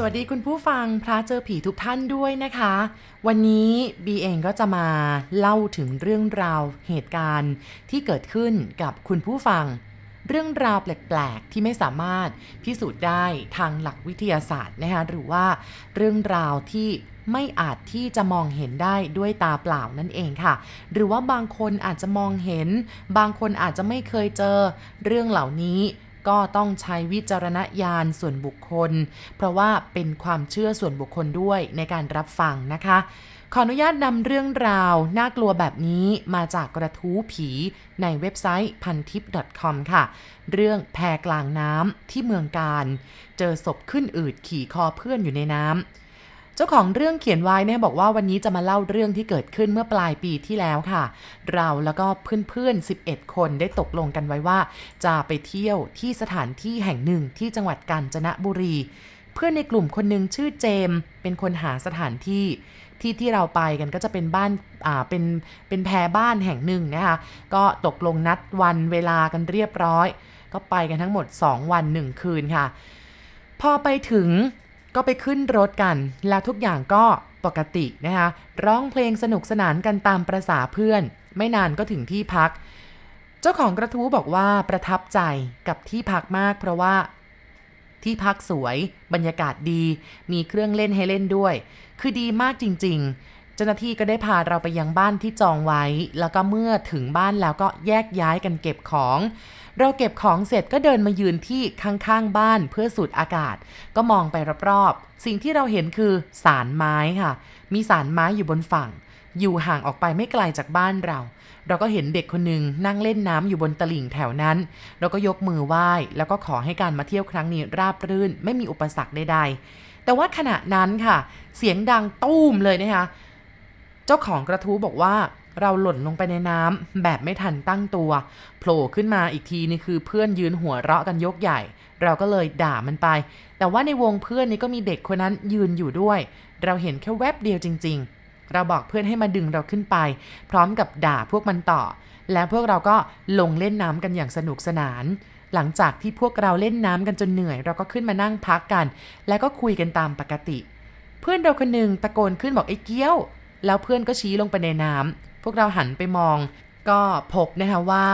สวัสดีคุณผู้ฟังพระเจอผีทุกท่านด้วยนะคะ วันนี้บีเองก็จะมาเล่าถึงเรื่องราวเหตุการณ์ที่เกิดขึ้นกับคุณผู้ฟัง เรื่องราวแปลกๆ ที่ไม่สามารถพิสูจน์ได้ทางหลักวิทยาศาสตร์นะคะหรือว่าเรื่องราวที่ไม่อาจที่จะมองเห็นได้ด้วยตาเปล่านั่นเองค่ะ หรือว่าบางคนอาจจะมองเห็น บางคนอาจจะไม่เคยเจอ เรื่องเหล่านี้ ก็ต้องใช้วิจารณญาณส่วนบุคคล เพราะว่าเป็นความเชื่อส่วนบุคคลด้วยในการรับฟังนะคะ ขออนุญาตนำเรื่องราว น่ากลัวแบบนี้มาจากกระทู้ผีในเว็บไซต์พันทิป .com ค่ะ เรื่องแพกลางน้ำที่เมืองการ เจอศพขึ้นอืดขี่คอเพื่อนอยู่ในน้ำ เจ้าของเรื่องเขียนไว้เนี่ยบอกว่าวันนี้จะมาเล่าเรื่องที่เกิดขึ้นเมื่อปลายปีที่แล้วค่ะ เราแล้วก็เพื่อนๆ 11 คนได้ตกลงกันไว้ว่า จะไปเที่ยวที่สถานที่แห่งหนึ่งที่จังหวัดกาญจนบุรี เพื่อนในกลุ่มคนหนึ่งชื่อเจม เป็นคนหาสถานที่ที่ที่เราไปกันก็จะเป็นบ้าน อ่า เป็น เป็นแพรบ้านแห่งหนึ่งนะคะ ก็ตกลงนัดวันเวลากันเรียบร้อย ก็ไปกันทั้งหมด 2 วัน 1 คืนค่ะ พอไปถึง ก็ไปขึ้นรถกัน แล้วทุกอย่างก็ปกตินะคะร้องเพลงสนุกสนานกันตามประษาเพื่อน ไม่นานก็ถึงที่พัก เจ้าของกระทู้บอกว่าประทับใจกับที่พักมาก เพราะว่าที่พักสวย บรรยากาศดี มีเครื่องเล่นให้เล่นด้วย คือดีมากจริง ๆ เจ้าหน้าที่ก็ได้พาเราไปยังบ้านที่จองไว้ แล้วก็เมื่อถึงบ้านแล้วก็แยกย้ายกันเก็บของ เราเก็บของเสร็จก็เดินมายืนที่ข้างๆบ้านเพื่อสูดอากาศ ก็มองไปรอบๆ สิ่งที่เราเห็นคือสารไม้ค่ะ มีสารไม้อยู่บนฝั่ง อยู่ห่างออกไปไม่ไกลจากบ้านเรา เราก็เห็นเด็กคนหนึ่งนั่งเล่นน้ำอยู่บนตลิ่งแถวนั้น เราก็ยกมือไหว้ แล้วก็ขอให้การมาเที่ยวครั้งนี้ราบรื่น ไม่มีอุปสรรคใดๆ แต่ว่าขณะนั้นค่ะ เสียงดังตู้มเลยนะคะ เจ้าของกระทู้บอกว่า เราหล่นลงไปในน้ำแบบไม่ทันตั้งตัวโผล่ขึ้นมาอีกทีนี่คือเพื่อนยืนหัวเราะกันยกใหญ่ เราก็เลยด่ามันไป แต่ว่าในวงเพื่อนนี่ก็มีเด็กคนนั้นยืนอยู่ด้วย เราเห็นแค่แวบเดียวจริง ๆ เราบอกเพื่อนให้มาดึงเราขึ้นไป พร้อมกับด่าพวกมันต่อ แล้วพวกเราก็ลงเล่นน้ำกันอย่างสนุกสนานหลังจากที่พวกเราเล่นน้ำกันจนเหนื่อย เราก็ขึ้นมานั่งพักกัน แล้วก็คุยกันตามปกติ เพื่อนเราคนหนึ่งตะโกนขึ้นบอกไอ้เกี้ยว แล้วเพื่อนก็ชี้ลงไปในน้ำ วกเราหันไปมอง ก็พบนะคะว่า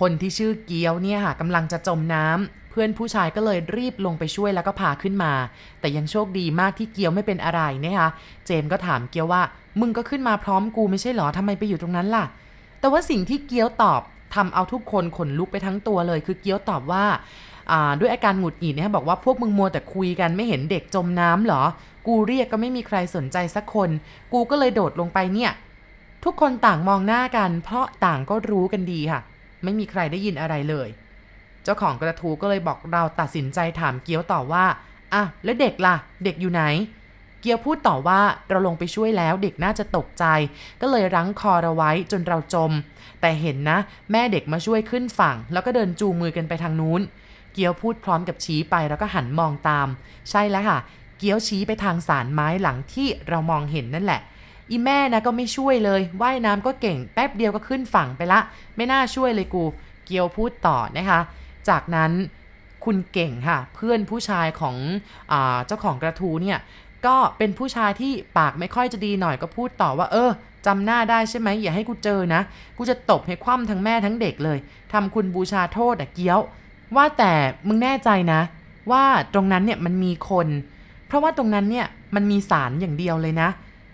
คนที่ชื่อเกียวเนี่ยค่ะกำลังจะจมน้ำเพื่อนผู้ชายก็เลยรีบลงไปช่วยแล้วก็พาขึ้นมา แต่ยังโชคดีมากที่เกียวไม่เป็นอะไรนะคะเจมก็ถามเกียวว่า มึงก็ขึ้นมาพร้อมกูไม่ใช่หรอทำไมไปอยู่ตรงนั้นล่ะ แต่ว่าสิ่งที่เกียวตอบทำเอาทุกคนขนลุกไปทั้งตัวเลย คือเกียวตอบว่าด้วยอาการหงุดหงิดเนี่ยบอกว่าพวกมึงมัวแต่คุยกันไม่เห็นเด็กจมน้ำหรอ กูเรียกก็ไม่มีใครสนใจสักคน กูก็เลยโดดลงไปเนี่ย ทุกคนต่างมองหน้ากัน เพราะต่างก็รู้กันดีค่ะ ไม่มีใครได้ยินอะไรเลย เจ้าของกระทูก็เลยบอกเราตัดสินใจถามเกียวต่อว่าอะแล้วเด็กล่ะ เด็กอยู่ไหน เกียวพูดต่อว่าเราลงไปช่วยแล้วเด็กน่าจะตกใจ ก็เลยรั้งคอเราไว้จนเราจม แต่เห็นนะ แม่เด็กมาช่วยขึ้นฝั่ง แล้วก็เดินจูงมือกันไปทางนู้น เกียวพูดพร้อมกับชี้ไปแล้วก็หันมองตาม ใช่แล้วค่ะ เกียวชี้ไปทางสารไม้หลังที่เรามองเห็นนั่นแหละ อีแม่นะก็ไม่ช่วยเลย ว่ายน้ำก็เก่งแป๊บเดียวก็ขึ้นฝั่งไปละ ไม่น่าช่วยเลยกู เกียวพูดต่อนะคะ จากนั้นคุณเก่งค่ะ เพื่อนผู้ชายของอเจ้าของกระทูเนี่ยก็เป็นผู้ชายที่ปากไม่ค่อยจะดีหน่อยก็พูดต่อว่า เออจำหน้าได้ใช่ไหมอย่าให้กูเจอนะ กูจะตบให้คว่ำทั้งแม่ทั้งเด็กเลยทำคุณบูชาโทษอะเกี้ยว ว่าแต่มึงแน่ใจนะ ว่าตรงนั้นเนี่ยมันมีคน เพราะว่าตรงนั้นเนี่ยมันมีสารอย่างเดียวเลยนะ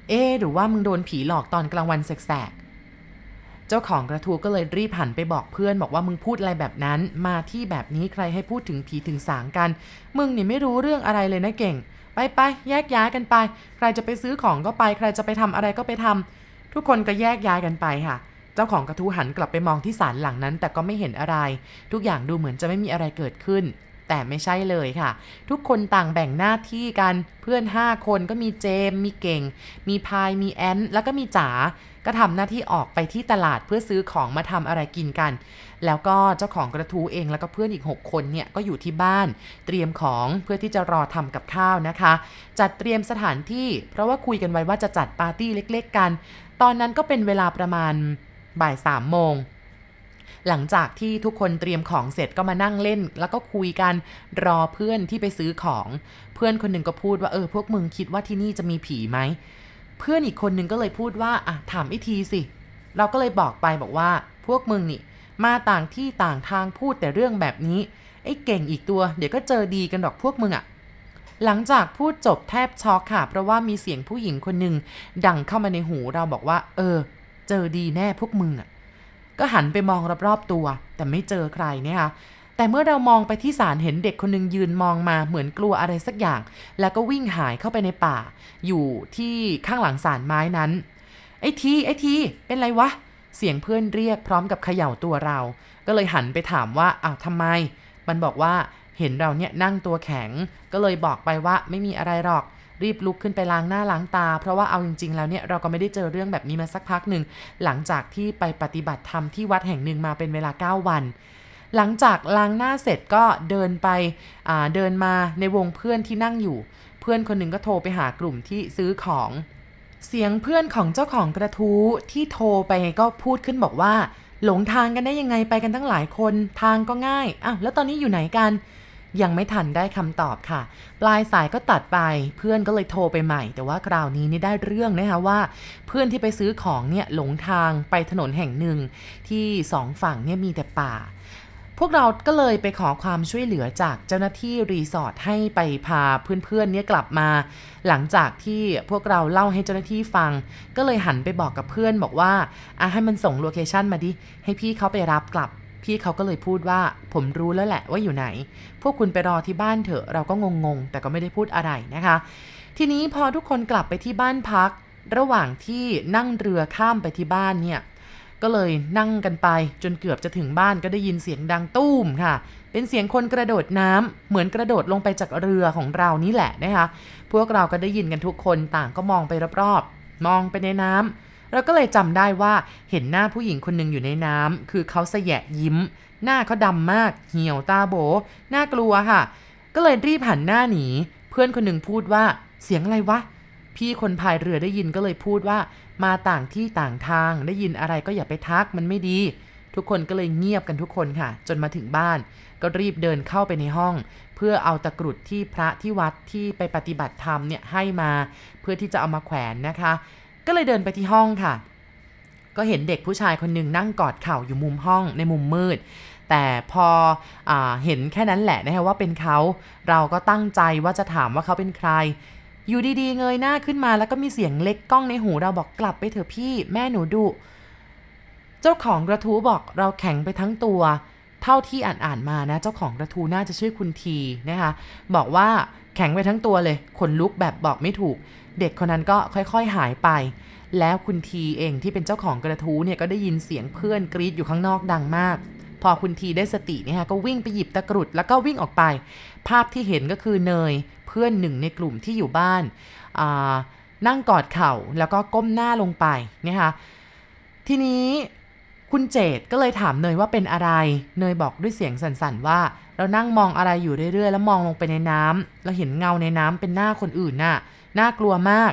เอ๊หรือว่ามึงโดนผีหลอกตอนกลางวันแสกๆ เจ้าของกระทูก็เลยรีบหันไปบอกเพื่อนบอกว่ามึงพูดอะไรแบบนั้น มาที่แบบนี้ใครให้พูดถึงผีถึงสางกัน มึงนี่ไม่รู้เรื่องอะไรเลยนะเก่ง ไปไปแยกย้ายกันไป ใครจะไปซื้อของก็ไป ใครจะไปทำอะไรก็ไปทำทุกคนก็แยกย้ายกันไปค่ะ เจ้าของกระทูหันกลับไปมองที่ศาลหลังนั้น แต่ก็ไม่เห็นอะไร ทุกอย่างดูเหมือนจะไม่มีอะไรเกิดขึ้น แต่ไม่ใช่เลยค่ะ ทุกคนต่างแบ่งหน้าที่กันเพื่อน 5 คนก็มีเจม มีเก่ง มีพาย มีแอนแล้วก็มีจ๋าก็ทำหน้าที่ออกไปที่ตลาดเพื่อซื้อของมาทำอะไรกินกัน แล้วก็เจ้าของกระทูเองแล้วก็เพื่อนอีก 6 คนเนี่ยก็อยู่ที่บ้าน เตรียมของเพื่อที่จะรอทำกับข้าวนะคะ จัดเตรียมสถานที่ เพราะว่าคุยกันไว้ว่าจะจัดปาร์ตี้เล็ก ๆ กัน ตอนนั้นก็เป็นเวลาประมาณบ่ายสามโมง หลังจากที่ทุกคนเตรียมของเสร็จก็มานั่งเล่น แล้วก็คุยกันรอเพื่อนที่ไปซื้อของ เพื่อนคนหนึ่งก็พูดว่าเออพวกมึงคิดว่าที่นี่จะมีผีไหม เพื่อนอีกคนหนึ่งก็เลยพูดว่าอะถามไอทีสิ เราก็เลยบอกไปบอกว่า พวกมึงนี่ มาต่างที่ต่างทางพูดแต่เรื่องแบบนี้ไอ้เก่งอีกตัว เดี๋ยวก็เจอดีกันดอกพวกมึงอะหลังจากพูดจบแทบช็อกค่ะ เพราะว่ามีเสียงผู้หญิงคนหนึ่งดังเข้ามาในหูเราบอกว่า เออ เจอดีแน่พวกมึงอะ ก็หันไปมองรอบๆตัว แต่ไม่เจอใครเนี่ยค่ะแต่เมื่อเรามองไปที่ศาลเห็นเด็กคนหนึ่งยืนมองมาเหมือนกลัวอะไรสักอย่าง แล้วก็วิ่งหายเข้าไปในป่า อยู่ที่ข้างหลังศาลไม้นั้น ไอ้ทีไอ้ทีเป็นไรวะ เสียงเพื่อนเรียกพร้อมกับเขย่าตัวเรา ก็เลยหันไปถามว่าอ้าวทำไม มันบอกว่าเห็นเราเนี่ยนั่งตัวแข็ง ก็เลยบอกไปว่าไม่มีอะไรหรอก รีบลุกขึ้นไปล้างหน้าล้างตา เพราะว่าเอาจริง ๆ แล้วเนี่ยเราก็ไม่ได้เจอเรื่องแบบนี้มาสักพักหนึ่งหลังจากที่ไปปฏิบัติธรรมที่วัดแห่งหนึ่งมาเป็นเวลา 9 วัน หลังจากล้างหน้าเสร็จก็เดินไปเดินมาในวงเพื่อนที่นั่งอยู่ เพื่อนคนหนึ่งก็โทรไปหากลุ่มที่ซื้อของเสียงเพื่อนของเจ้าของกระทู้ที่โทรไปก็พูดขึ้นบอกว่า หลงทางกันได้ยังไงไปกันทั้งหลายคน ทางก็ง่ายอ้าวแล้วตอนนี้อยู่ไหนกัน ยังไม่ทันได้คำตอบค่ะ ปลายสายก็ตัดไป เพื่อนก็เลยโทรไปใหม่ แต่ว่าคราวนี้นี่ได้เรื่องนะคะว่า เพื่อนที่ไปซื้อของเนี่ยหลงทางไปถนนแห่งหนึ่ง ที่สองฝั่งเนี่ยมีแต่ป่า พวกเราก็เลยไปขอความช่วยเหลือจากเจ้าหน้าที่รีสอร์ทให้ไปพาเพื่อนๆเนี่ยกลับมา หลังจากที่พวกเราเล่าให้เจ้าหน้าที่ฟัง ก็เลยหันไปบอกกับเพื่อนบอกว่าอะให้มันส่งโลเคชันมาดิให้พี่เขาไปรับกลับ พี่เขาก็เลยพูดว่า ผมรู้แล้วแหละว่าอยู่ไหน พวกคุณไปรอที่บ้านเถอะ เราก็งงๆ แต่ก็ไม่ได้พูดอะไรนะคะ ทีนี้พอทุกคนกลับไปที่บ้านพัก ระหว่างที่นั่งเรือข้ามไปที่บ้านเนี่ยก็เลยนั่งกันไปจนเกือบจะถึงบ้านก็ได้ยินเสียงดังตุ้มค่ะ เป็นเสียงคนกระโดดน้ำเหมือนกระโดดลงไปจากเรือของเรานี่แหละนะคะ พวกเราก็ได้ยินกันทุกคนต่างก็มองไปรอบๆ มองไปในน้ำ เราก็เลยจำได้ว่าเห็นหน้าผู้หญิงคนหนึ่งอยู่ในน้ำคือเขาแสยะยิ้ม หน้าเขาดำมาก เหี่ยวตาโบน่ากลัวค่ะ ก็เลยรีบหันหน้าหนี เพื่อนคนหนึ่งพูดว่า เสียงอะไรวะ พี่คนพายเรือได้ยินก็เลยพูดว่า มาต่างที่ต่างทางได้ยินอะไรก็อย่าไปทักมันไม่ดี ทุกคนก็เลยเงียบกันทุกคนค่ะ จนมาถึงบ้าน ก็รีบเดินเข้าไปในห้อง เพื่อเอาตะกรุดที่พระที่วัดที่ไปปฏิบัติธรรมเนี่ยให้มา เพื่อที่จะเอามาแขวนนะคะ ก็เลยเดินไปที่ห้องค่ะ ก็เห็นเด็กผู้ชายคนหนึ่งนั่งกอดเข่าอยู่มุมห้องในมุมมืด แต่พออเห็นแค่นั้นแหละนะคะว่าเป็นเขาเราก็ตั้งใจว่าจะถามว่าเขาเป็นใคร อยู่ดีๆ เงยหน้าขึ้นมาแล้วก็มีเสียงเล็กก้องในหูเราบอกกลับไปเถอะพี่แม่หนูดุเจ้าของกระทู้บอกเราแข็งไปทั้งตัวเท่าที่อ่านๆมานะ เจ้าของกระทู้น่าจะชื่อคุณทีนะคะบอกว่า แข็งไปทั้งตัวเลย ขนลุกแบบบอกไม่ถูก เด็กคนนั้นก็ค่อยๆหายไป แล้วคุณทีเองที่เป็นเจ้าของกระทู้เนี่ยก็ได้ยินเสียงเพื่อนกรีดอยู่ข้างนอกดังมาก พอคุณทีได้สติเนี่ยก็วิ่งไปหยิบตะกรุดแล้วก็วิ่งออกไป ภาพที่เห็นก็คือเนย เพื่อนหนึ่งในกลุ่มที่อยู่บ้านนั่งกอดเข่าแล้วก็ก้มหน้าลงไปนะคะทีนี้ คุณเจดก็เลยถามเนยว่าเป็นอะไร เนยบอกด้วยเสียงสั่นๆว่า เรานั่งมองอะไรอยู่เรื่อยๆ แล้วมองลงไปในน้ำเราเห็นเงาในน้ำเป็นหน้าคนอื่นน่ะ น่ากลัวมาก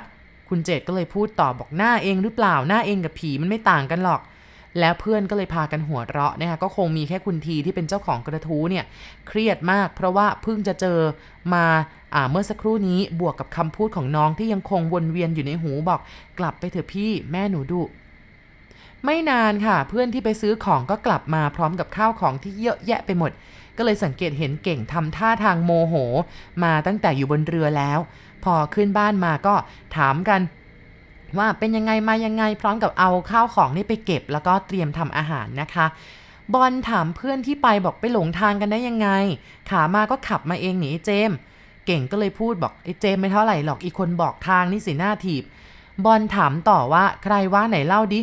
คุณเจดก็เลยพูดต่อบอกหน้าเองหรือเปล่า หน้าเองกับผีมันไม่ต่างกันหรอก แล้วเพื่อนก็เลยพากันหัวเราะนะคะก็คงมีแค่คุณทีที่เป็นเจ้าของกระทู้เนี่ยเครียดมาก เพราะว่าเพิ่งจะเจอมาเมื่อสักครู่นี้บวกกับคำพูดของน้องที่ยังคงวนเวียนอยู่ในหูบอก กลับไปเถอะพี่แม่หนูดุ ไม่นานค่ะ เพื่อนที่ไปซื้อของก็กลับมาพร้อมกับข้าวของที่เยอะแยะไปหมด ก็เลยสังเกตเห็นเก่งทำท่าทางโมโห มาตั้งแต่อยู่บนเรือแล้ว พอขึ้นบ้านมาก็ถามกัน ว่าเป็นยังไงมายังไงพร้อมกับเอาข้าวของนี่ไปเก็บ แล้วก็เตรียมทำอาหารนะคะบอลถามเพื่อนที่ไปบอกไปหลงทางกันได้ยังไง ขามาก็ขับมาเองหนีเจม เก่งก็เลยพูดบอกไอ้เจมไม่เท่าไหร่หรอกอีกคนบอกทางนี่สิหน้าถีบ บอลถามต่อว่าใครว่าไหนเล่าดิ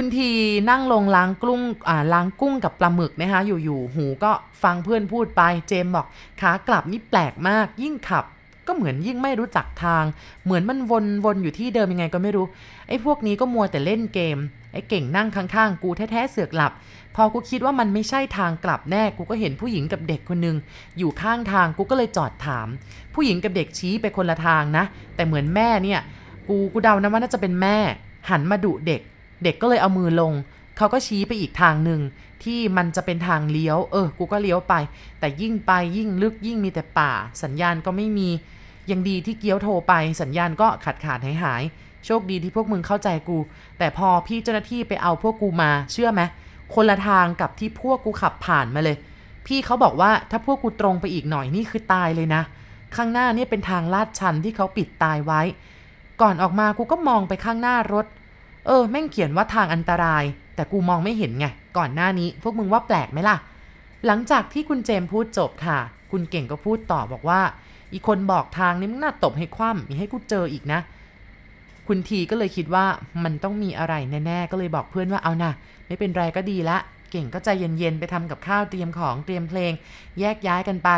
คุณทีนั่งลงล้างกุ้งอ่าล้างกุ้งกับปลาหมึกนะคะอยู่ๆหูก็ฟังเพื่อนพูดไปเจมบอกขากลับนี่แปลกมากยิ่งขับก็เหมือนยิ่งไม่รู้จักทาง เหมือนมันวนวนอยู่ที่เดิมยังไงก็ไม่รู้ ไอ้พวกนี้ก็มัวแต่เล่นเกม ไอ้เก่งนั่งข้างๆ กูแท้ๆเสือกหลับ พอกูคิดว่ามันไม่ใช่ทางกลับแน่ กูก็เห็นผู้หญิงกับเด็กคนนึง อยู่ข้างทาง กูก็เลยจอดถาม ผู้หญิงกับเด็กชี้ไปคนละทางนะ แต่เหมือนแม่เนี่ย กู กูเดานะว่าน่าจะเป็นแม่ หันมาดุเด็ก เด็กก็เลยเอามือลง เขาก็ชี้ไปอีกทางหนึ่งที่มันจะเป็นทางเลี้ยว เออ กูก็เลี้ยวไป แต่ยิ่งไปยิ่งลึกยิ่งมีแต่ป่า สัญญาณก็ไม่มี ยังดีที่เกี้ยวโทรไป สัญญาณก็ขาดขาดหายหายโชคดีที่พวกมึงเข้าใจกู แต่พอพี่เจ้าหน้าที่ไปเอาพวกกูมาเชื่อไหมคนละทางกับที่พวกกูขับผ่านมาเลย พี่เขาบอกว่าถ้าพวกกูตรงไปอีกหน่อยนี่คือตายเลยนะ ข้างหน้านี่เป็นทางลาดชันที่เขาปิดตายไว้ ก่อนออกมากูก็มองไปข้างหน้ารถ เออแม่งเขียนว่าทางอันตราย แต่กูมองไม่เห็นไง ก่อนหน้านี้พวกมึงว่าแปลกไหมล่ะ หลังจากที่คุณเจมพูดจบค่ะ คุณเก่งก็พูดต่อบอกว่า อีคนบอกทางนี่มึงน่าตบให้คว่ำมีให้กูเจออีกนะ คุณทีก็เลยคิดว่ามันต้องมีอะไรแน่ๆ ก็เลยบอกเพื่อนว่าเอานะไม่เป็นไรก็ดีละ เก่งก็ใจเย็นๆไปทำกับข้าวเตรียมของเตรียมเพลง แยกย้ายกันไป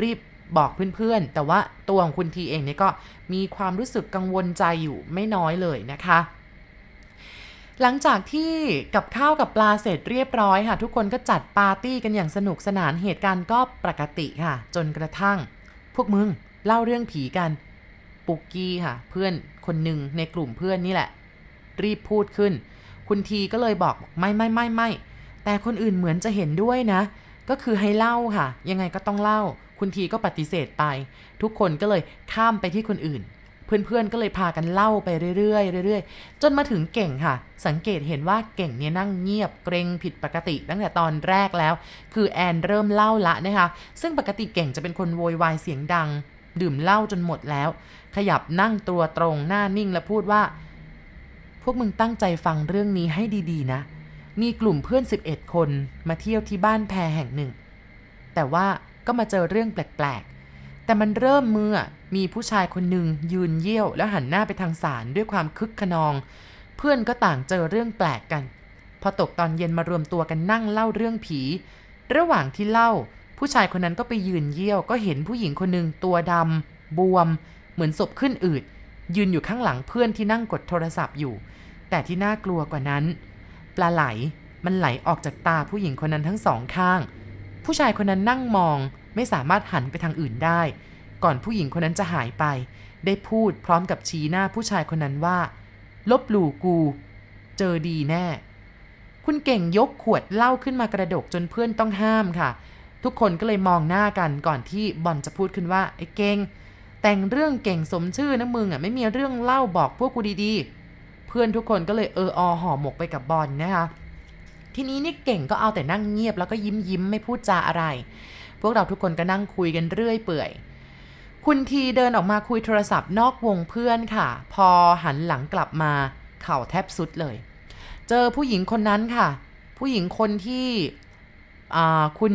รีบบอกเพื่อนๆ แต่ว่าตัวของคุณทีเองเนี่ยก็มีความรู้สึกกังวลใจอยู่ไม่น้อยเลยนะคะ หลังจากที่กับข้าวกับปลาเสร็จเรียบร้อยค่ะ ทุกคนก็จัดปาร์ตี้กันอย่างสนุกสนานเหตุการณ์ก็ปกติค่ะ จนกระทั่ง พวกมึงเล่าเรื่องผีกัน ปุกกี้ค่ะ เพื่อนคนหนึ่งในกลุ่มเพื่อนนี่แหละ รีบพูดขึ้น คุณทีก็เลยบอกไม่ไม่ไม่ไม่แต่คนอื่นเหมือนจะเห็นด้วยนะ ก็คือให้เล่าค่ะ ยังไงก็ต้องเล่า คุณทีก็ปฏิเสธไป ทุกคนก็เลยข้ามไปที่คนอื่น เพื่อนๆก็เลยพากันเล่าไปเรื่อยๆเรื่อยๆ จนมาถึงเก่งค่ะ สังเกตเห็นว่าเก่งเนี่ยนั่งเงียบเกรงผิดปกติตั้งแต่ตอนแรกแล้ว คือแอนเริ่มเล่าละนะคะ ซึ่งปกติเก่งจะเป็นคนโวยวายเสียงดัง ดื่มเหล้าจนหมดแล้ว ขยับนั่งตัวตรงหน้านิ่งและพูดว่า พวกมึงตั้งใจฟังเรื่องนี้ให้ดีๆนะ มีกลุ่มเพื่อน 11 คนมาเที่ยวที่บ้านแพรแห่งหนึ่ง แต่ว่าก็มาเจอเรื่องแปลกๆ แต่มันเริ่มเมื่อมีผู้ชายคนหนึ่งยืนเยี่ยวแล้วหันหน้าไปทางศาลด้วยความคึกขนอง เพื่อนก็ต่างเจอเรื่องแปลกกัน พอตกตอนเย็นมารวมตัวกันนั่งเล่าเรื่องผี ระหว่างที่เล่า ผู้ชายคนนั้นก็ไปยืนเยี่ยว ก็เห็นผู้หญิงคนหนึ่งตัวดำบวม เหมือนศพขึ้นอืดยืนอยู่ข้างหลังเพื่อนที่นั่งกดโทรศัพท์อยู่ แต่ที่น่ากลัวกว่านั้น ปลาไหลมันไหลออกจากตาผู้หญิงคนนั้นทั้งสองข้าง ผู้ชายคนนั้นนั่งมอง ไม่สามารถหันไปทางอื่นได้ ก่อนผู้หญิงคนนั้นจะหายไป ได้พูดพร้อมกับชี้หน้าผู้ชายคนนั้นว่า ลบหลู่กู เจอดีแน่ คุณเก่งยกขวดเหล้าขึ้นมากระดกจนเพื่อนต้องห้ามค่ะ ทุกคนก็เลยมองหน้ากันก่อนที่บอลจะพูดขึ้นว่าไอ้เก่งแต่งเรื่องเก่งสมชื่อนะมึงอะไม่มีเรื่องเล่าบอกพวกกูดีๆ เพื่อนทุกคนก็เลยเอออห่อหมกไปกับบอลนะคะทีนี้นี่เก่งก็เอาแต่นั่งเงียบแล้วก็ยิ้มยิ้มไม่พูดจาอะไร พวกเราทุกคนก็นั่งคุยกันเรื่อยเปื่อย คุณทีเดินออกมาคุยโทรศัพท์นอกวงเพื่อนค่ะ พอหันหลังกลับมาเข่าแทบสุดเลย เจอผู้หญิงคนนั้นค่ะ ผู้หญิงคนที่คุณ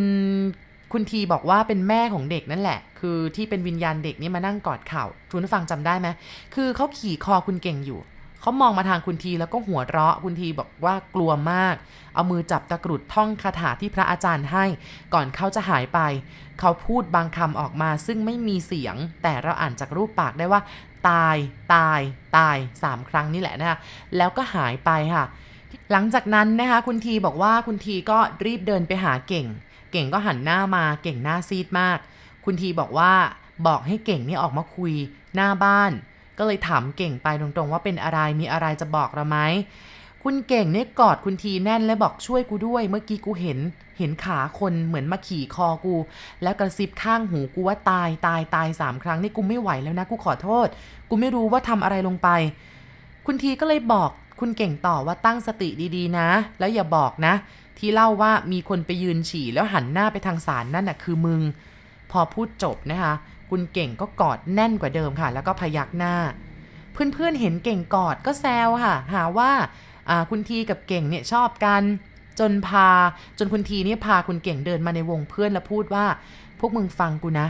คุณทีบอกว่าเป็นแม่ของเด็กนั่นแหละ คือที่เป็นวิญญาณเด็กนี่มานั่งกอดเข่าทุนฟังจำได้ไหมคือเขาขี่คอคุณเก่งอยู่ เขามองมาทางคุณทีแล้วก็หัวเราะคุณทีบอกว่ากลัวมาก เอามือจับตะกรุดท่องคาถาที่พระอาจารย์ให้ ก่อนเขาจะหายไป เขาพูดบางคำออกมาซึ่งไม่มีเสียง แต่เราอ่านจากรูปปากได้ว่า ตาย ตาย ตายสามครั้งนี่แหละนะคะแล้วก็หายไปค่ะ หลังจากนั้นนะคะคุณทีบอกว่าคุณทีก็รีบเดินไปหาเก่ง เก่งก็หันหน้ามาเก่งหน้าซีดมาก คุณทีบอกว่าบอกให้เก่งนี่ออกมาคุยหน้าบ้าน ก็เลยถามเก่งไปตรงๆ ว่าเป็นอะไรมีอะไรจะบอกเราไหมคุณเก่งเนี่ยกอดคุณทีแน่นและบอกช่วยกูด้วยเมื่อกี้กูเห็น เห็นขาคนเหมือนมาขี่คอกู แล้วกระซิบข้างหูกูว่าตายตายตายสามครั้งนี่กูไม่ไหวแล้วนะกูขอโทษ กูไม่รู้ว่าทำอะไรลงไป คุณทีก็เลยบอกคุณเก่งต่อว่าตั้งสติดีๆ นะ แล้วอย่าบอกนะ ที่เล่าว่ามีคนไปยืนฉี่แล้วหันหน้าไปทางศาลนั่นน่ะคือมึง พอพูดจบนะคะ คุณเก่งก็กอดแน่นกว่าเดิมค่ะ แล้วก็พยักหน้า เพื่อนๆเห็นเก่งกอดก็แซวค่ะ หาว่าคุณทีกับเก่งเนี่ยชอบกัน จนพาจนคุณทีเนี่ยพาคุณเก่งเดินมาในวงเพื่อนแล้วพูดว่า พวกมึงฟังกูนะ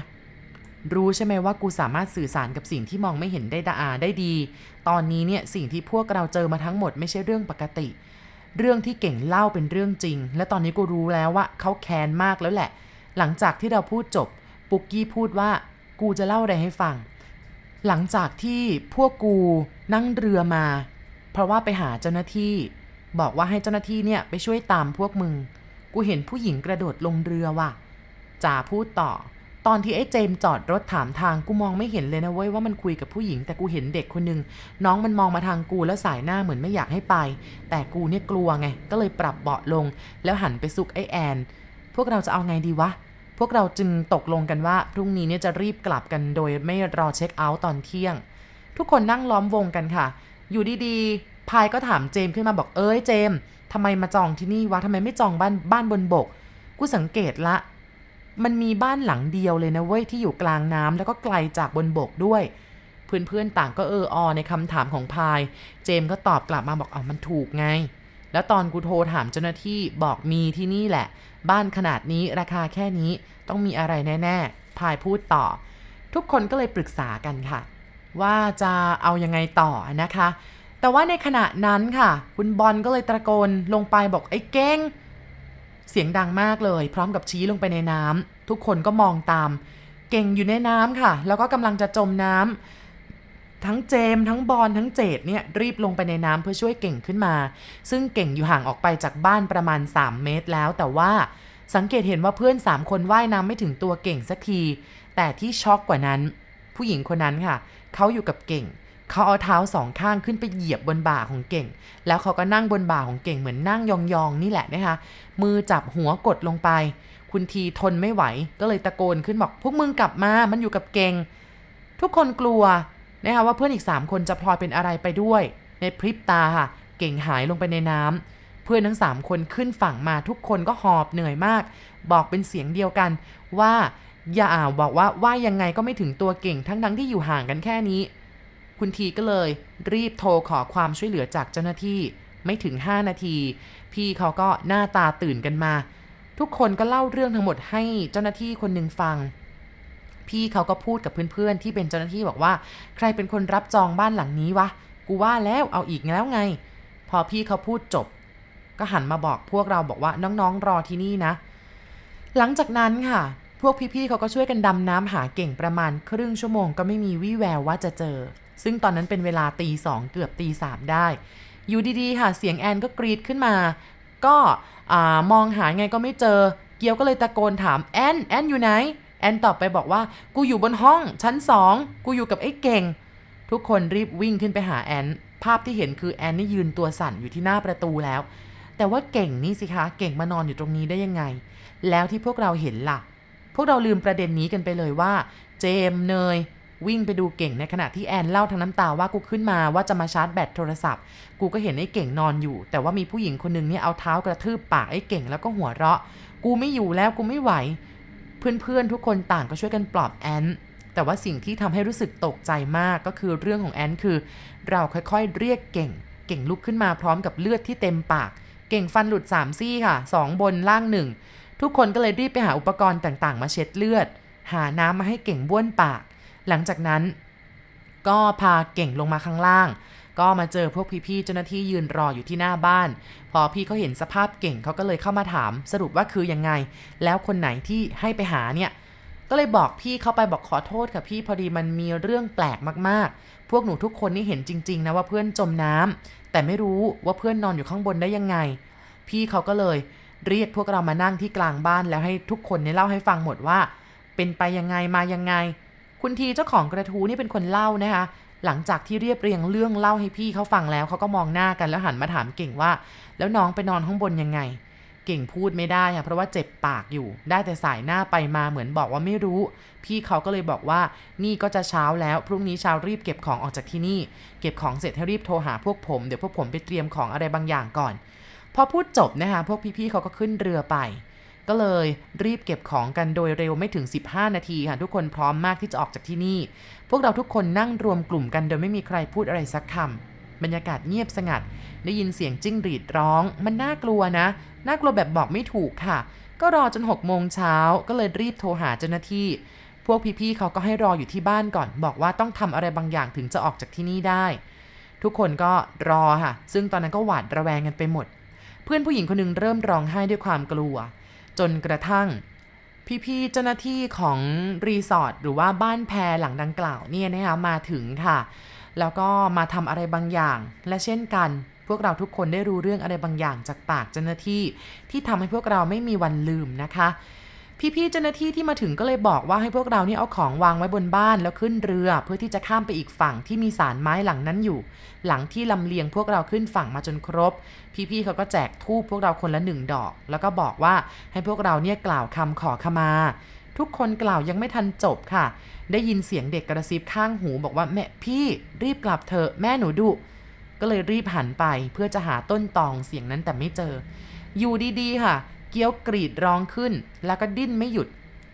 รู้ใช่ไหมว่ากูสามารถสื่อสารกับสิ่งที่มองไม่เห็นได้ดาได้ดี ตอนนี้เนี่ยสิ่งที่พวกเราเจอมาทั้งหมดไม่ใช่เรื่องปกติ เรื่องที่เก่งเล่าเป็นเรื่องจริง และตอนนี้กูรู้แล้วว่าเขาแค้นมากแล้วแหละ หลังจากที่เราพูดจบปุกกี้พูดว่า กูจะเล่าอะไรให้ฟัง หลังจากที่พวกกูนั่งเรือมา เพราะว่าไปหาเจ้าหน้าที่ บอกว่าให้เจ้าหน้าที่เนี่ยไปช่วยตามพวกมึง กูเห็นผู้หญิงกระโดดลงเรือว่ะจ่าพูดต่อ ตอนที่ไอ้เจมจอดรถถามทางกูมองไม่เห็นเลยนะเว้ยว่ามันคุยกับผู้หญิง แต่กูเห็นเด็กคนนึง น้องมันมองมาทางกูแล้วสายหน้าเหมือนไม่อยากให้ไป แต่กูเนี่ยกลัวไง ก็เลยปรับเบาะลง แล้วหันไปซุกไอ้แอน พวกเราจะเอาไงดีวะ พวกเราจึงตกลงกันว่าพรุ่งนี้เนี่ยจะรีบกลับกันโดยไม่รอเช็คเอาท์ตอนเที่ยง ทุกคนนั่งล้อมวงกันค่ะ อยู่ดีๆ พายก็ถามเจมขึ้นมาบอกเอ้ยเจมทำไมมาจองที่นี่วะทำไมไม่จองบ้านบ้านบนบก กูสังเกตละ มันมีบ้านหลังเดียวเลยนะเว้ยที่อยู่กลางน้ำแล้วก็ไกลจากบนบกด้วยเพื่อนๆต่างก็เอออในคำถามของพาย เจมก็ตอบกลับมาบอกเอามันถูกไง แล้วตอนกูโทรถามเจ้าหน้าที่บอกมีที่นี่แหละ บ้านขนาดนี้ราคาแค่นี้ต้องมีอะไรแน่ๆ พายพูดต่อ ทุกคนก็เลยปรึกษากันค่ะ ว่าจะเอายังไงต่อนะคะ แต่ว่าในขณะนั้นค่ะ คุณบอลก็เลยตะโกนลงไปบอกไอ้เก้ง เสียงดังมากเลย พร้อมกับชี้ลงไปในน้ำทุกคนก็มองตาม เก่งอยู่ในน้ำค่ะ แล้วก็กำลังจะจมน้ำ ทั้งเจมทั้งบอลทั้งเจดเนี่ยรีบลงไปในน้ำเพื่อช่วยเก่งขึ้นมา ซึ่งเก่งอยู่ห่างออกไปจากบ้านประมาณ 3 เมตรแล้ว แต่ว่าสังเกตเห็นว่าเพื่อน 3 คนว่ายน้ำไม่ถึงตัวเก่งสักที แต่ที่ช็อกกว่านั้น ผู้หญิงคนนั้นค่ะ เขาอยู่กับเก่ง เขาเอาเท้าสองข้างขึ้นไปเหยียบบนบ่าของเก่ง แล้วเขาก็นั่งบนบ่าของเก่งเหมือนนั่งยองๆนี่แหละนะคะ มือจับหัวกดลงไป คุณทีทนไม่ไหว ก็เลยตะโกนขึ้นบอกพวกมึงกลับมา มันอยู่กับเก่ง ทุกคนกลัว นะคะว่าเพื่อนอีก 3 คนจะพลอยเป็นอะไรไปด้วย ในพริบตาค่ะ เก่งหายลงไปในน้ำเพื่อนทั้ง 3 คนขึ้นฝั่งมาทุกคนก็หอบเหนื่อยมาก บอกเป็นเสียงเดียวกันว่าอย่าอ่าบอกว่าว่ายังไงก็ไม่ถึงตัวเก่งทั้งทั้งที่อยู่ห่างกันแค่นี้ คุณทีก็เลย รีบโทรขอความช่วยเหลือจากเจ้าหน้าที่ไม่ถึง 5 นาที พี่เขาก็หน้าตาตื่นกันมา ทุกคนก็เล่าเรื่องทั้งหมดให้เจ้าหน้าที่คนหนึ่งฟัง พี่เขาก็พูดกับเพื่อนๆ ที่เป็นเจ้าหน้าที่บอกว่า ใครเป็นคนรับจองบ้านหลังนี้วะ กูว่าแล้วเอาอีกแล้วไง พอพี่เขาพูดจบ ก็หันมาบอกพวกเราบอกว่าน้องๆรอที่นี่นะ หลังจากนั้นค่ะ พวกพี่ๆเขาก็ช่วยกันดำน้ำหาเก่งประมาณครึ่งชั่วโมงก็ไม่มีวี่แววว่าจะเจอ ซึ่งตอนนั้นเป็นเวลาตีสองเกือบตีสามได้ อยู่ดีๆค่ะเสียงแอนก็กรีดขึ้นมา ก็มองหาไงก็ไม่เจอ เกียวก็เลยตะโกนถามแอนแอนอยู่ไหน แอนตอบไปบอกว่า กูอยู่บนห้อง ชั้นสองกูอยู่กับไอ้เก่ง ทุกคนรีบวิ่งขึ้นไปหาแอน ภาพที่เห็นคือแอนนี่ยืนตัวสั่นอยู่ที่หน้าประตูแล้ว แต่ว่าเก่งนี่สิคะ เก่งมานอนอยู่ตรงนี้ได้ยังไง แล้วที่พวกเราเห็นล่ะ พวกเราลืมประเด็นนี้กันไปเลยว่า เจมเนยวิ่งไปดูเก่งในขณะที่แอนเล่าทั้งน้ำตาว่ากูขึ้นมาว่าจะมาชาร์จแบตโทรศัพท์ กูก็เห็นไอ้เก่งนอนอยู่ แต่ว่ามีผู้หญิงคนหนึ่งเนี่ยเอาเท้ากระทืบปากไอ้เก่งแล้วก็หัวเราะ กูไม่อยู่แล้วกูไม่ไหว เพื่อนๆทุกคนต่างก็ช่วยกันปลอบแอนแต่ว่าสิ่งที่ทำให้รู้สึกตกใจมากก็คือเรื่องของแอนคือ เราค่อยๆเรียกเก่ง เก่งลุกขึ้นมาพร้อมกับเลือดที่เต็มปาก เก่งฟันหลุด3ซี่ค่ะ 2 บนล่างหนึ่งทุกคนก็เลยรีบไปหาอุปกรณ์ต่างๆ มาเช็ดเลือด หาน้ำมาให้เก่งบ้วนปาก หลังจากนั้น ก็พาเก่งลงมาข้างล่าง ก็มาเจอพวกพี่ๆเจ้าหน้าที่ยืนรออยู่ที่หน้าบ้าน พอพี่เขาเห็นสภาพเก่งเขาก็เลยเข้ามาถาม สรุปว่าคือยังไง แล้วคนไหนที่ให้ไปหาเนี่ยก็เลยบอกพี่เขาไปบอกขอโทษค่ะพี่พอดีมันมีเรื่องแปลกมากๆ พวกหนูทุกคนนี่เห็นจริง ๆ นะว่าเพื่อนจมน้ำแต่ไม่รู้ว่าเพื่อนนอนอยู่ข้างบนได้ยังไง พี่เขาก็เลยเรียกพวกเรามานั่งที่กลางบ้านแล้วให้ทุกคนเนี่ยเล่าให้ฟังหมดว่า เป็นไปยังไงมายังไง คุณทีเจ้าของกระทู้นี่เป็นคนเล่านะคะ หลังจากที่เรียบเรียงเรื่องเล่าให้พี่เขาฟังแล้วเขาก็มองหน้ากันแล้วหันมาถามเก่งว่า แล้วน้องไปนอนข้างบนยังไง เก่งพูดไม่ได้ค่ะเพราะว่าเจ็บปากอยู่ ได้แต่สายหน้าไปมาเหมือนบอกว่าไม่รู้ พี่เขาก็เลยบอกว่านี่ก็จะเช้าแล้วพรุ่งนี้เช้ารีบเก็บของออกจากที่นี่ เก็บของเสร็จให้รีบโทรหาพวกผมเดี๋ยวพวกผมไปเตรียมของอะไรบางอย่างก่อน พอพูดจบนะคะพวกพี่ๆเขาก็ขึ้นเรือไปก็เลยรีบเก็บของกันโดยเร็วไม่ถึง 15 นาทีค่ะทุกคนพร้อมมากที่จะออกจากที่นี่ พวกเราทุกคนนั่งรวมกลุ่มกันโดยไม่มีใครพูดอะไรสักคำบรรยากาศเงียบสงัด ได้ยินเสียงจิ้งหรีดร้อง มันน่ากลัวนะ น่ากลัวแบบบอกไม่ถูกค่ะ ก็รอจน6โมงเช้าก็เลยรีบโทรหาเจ้าหน้าที่ พวกพี่ๆเขาก็ให้รออยู่ที่บ้านก่อน บอกว่าต้องทำอะไรบางอย่างถึงจะออกจากที่นี่ได้ ทุกคนก็รอค่ะ ซึ่งตอนนั้นก็หวาดระแวงกันไปหมด เพื่อนผู้หญิงคนหนึงเริ่มร้องไห้ด้วยความกลัว จนกระทั่ง พี่ๆเจ้าหน้าที่ของรีสอร์ทหรือว่าบ้านแพรหลังดังกล่าวเนี่ยนะคะมาถึงค่ะ แล้วก็มาทำอะไรบางอย่าง และเช่นกัน พวกเราทุกคนได้รู้เรื่องอะไรบางอย่างจากปากเจ้าหน้าที่ ที่ทำให้พวกเราไม่มีวันลืมนะคะ พี่ๆเจ้าหน้าที่ที่มาถึงก็เลยบอกว่าให้พวกเรานี่เอาของวางไว้บนบ้านแล้วขึ้นเรือ เพื่อที่จะข้ามไปอีกฝั่งที่มีสารไม้หลังนั้นอยู่ หลังที่ลำเลียงพวกเราขึ้นฝั่งมาจนครบ พี่ๆเขาก็แจกทูบพวกเราคนละหนึ่งดอก แล้วก็บอกว่าให้พวกเราเนี่ยกล่าวคำขอขมา ทุกคนกล่าวยังไม่ทันจบค่ะ ได้ยินเสียงเด็กกระซิบข้างหู บอกว่าแม่พี่รีบกลับเถอะแม่หนูดุก็เลยรีบหันไปเพื่อจะหาต้นตองเสียงนั้นแต่ไม่เจอ อยู่ดีๆค่ะ เกี้ยวกรีดร้องขึ้น แล้วก็ดิ้นไม่หยุด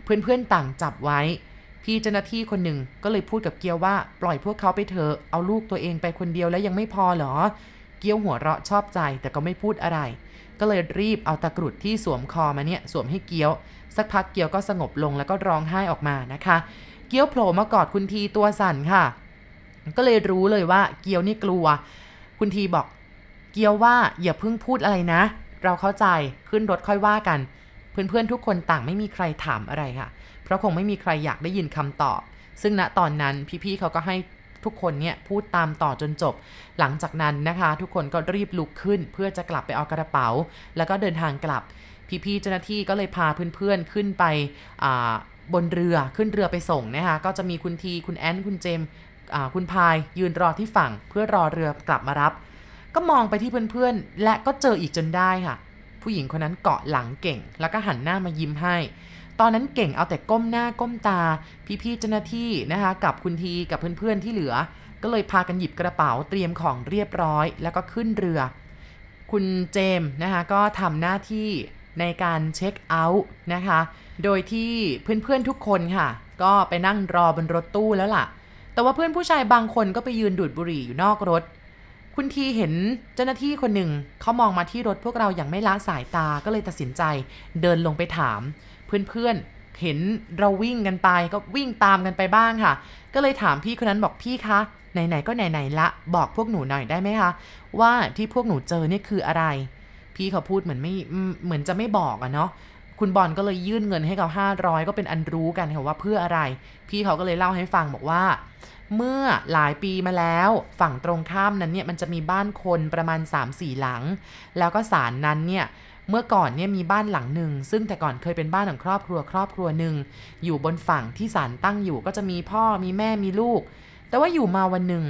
เพื่อนๆต่างจับไว้ พี่เจ้าหน้าที่คนหนึ่งก็เลยพูดกับเกี้ยวว่าปล่อยพวกเขาไปเถอะเอาลูกตัวเองไปคนเดียวแล้วยังไม่พอเหรอ เกี้ยวหัวเราะชอบใจแต่ก็ไม่พูดอะไร ก็เลยรีบเอาตะกรุดที่สวมคอมาเนี่ยสวมให้เกี้ยว สักพักเกี้ยวก็สงบลงแล้วก็ร้องไห้ออกมานะคะ เกี้ยวโผล่มากอดคุณทีตัวสั่นค่ะ ก็เลยรู้เลยว่าเกี้ยวนี่กลัว คุณทีบอกเกี้ยวว่าอย่าเพิ่งพูดอะไรนะ เราเข้าใจขึ้นรถค่อยว่ากัน เพื่อนๆทุกคนต่างไม่มีใครถามอะไรค่ะ เพราะคงไม่มีใครอยากได้ยินคำตอบ ซึ่งณตอนนั้นพี่ๆเขาก็ให้ทุกคนเนี่ยพูดตามต่อจนจบ หลังจากนั้นนะคะ ทุกคนก็รีบลุกขึ้น เพื่อจะกลับไปเอากระเป๋า แล้วก็เดินทางกลับ พี่ๆเจ้าหน้าที่ก็เลยพาเพื่อนๆขึ้นไปบนเรือขึ้นเรือไปส่งนะคะก็จะมีคุณทีคุณแอนคุณเจมคุณพายยืนรอที่ฝั่งเพื่อรอเรือกลับมารับ ก็มองไปที่เพื่อนๆ และก็เจออีกจนได้ค่ะ ผู้หญิงคนนั้นเกาะหลังเก่ง แล้วก็หันหน้ามายิ้มให้ ตอนนั้นเก่งเอาแต่ก้มหน้าก้มตา พี่ๆเจ้าหน้าที่นะคะ กับคุณทีกับเพื่อนๆที่เหลือ ก็เลยพากันหยิบกระเป๋าเตรียมของเรียบร้อย แล้วก็ขึ้นเรือ คุณเจมนะคะก็ทำหน้าที่ในการเช็คเอาท์นะคะ โดยที่เพื่อนๆทุกคนค่ะ ก็ไปนั่งรอบนรถตู้แล้วล่ะ แต่ว่าเพื่อนผู้ชายบางคนก็ไปยืนดูดบุหรี่อยู่นอกรถ คุณทีเห็นเจ้าหน้าที่คนหนึ่งเขามองมาที่รถพวกเราอย่างไม่ละสายตาก็เลยตัดสินใจ เดินลงไปถาม เพื่อนๆเห็นเราวิ่งกันไปก็วิ่งตามกันไปบ้างค่ะ ก็เลยถามพี่คนนั้นบอกพี่คะไหนๆก็ไหนๆละ บอกพวกหนูหน่อยได้ไหมคะ ว่าที่พวกหนูเจอเนี่ยคืออะไร พี่เขาพูดเหมือนไม่เหมือนจะไม่บอกอะเนาะคุณบอลก็เลยยื่นเงินให้กับ500 ก็เป็นอันรู้กันค่ะว่าเพื่ออะไร พี่เขาก็เลยเล่าให้ฟังบอกว่า เมื่อหลายปีมาแล้ว ฝั่งตรงข้ามนั้นเนี่ยมันจะมีบ้านคนประมาณ 3-4 หลัง แล้วก็ศาลนั้นเนี่ยเมื่อก่อนเนี่ยมีบ้านหลังหนึ่ง ซึ่งแต่ก่อนเคยเป็นบ้านของครอบครัวครอบครัวหนึ่งอยู่บนฝั่งที่ศาลตั้งอยู่ก็จะมีพ่อมีแม่มีลูก แต่ว่าอยู่มาวันหนึ่ง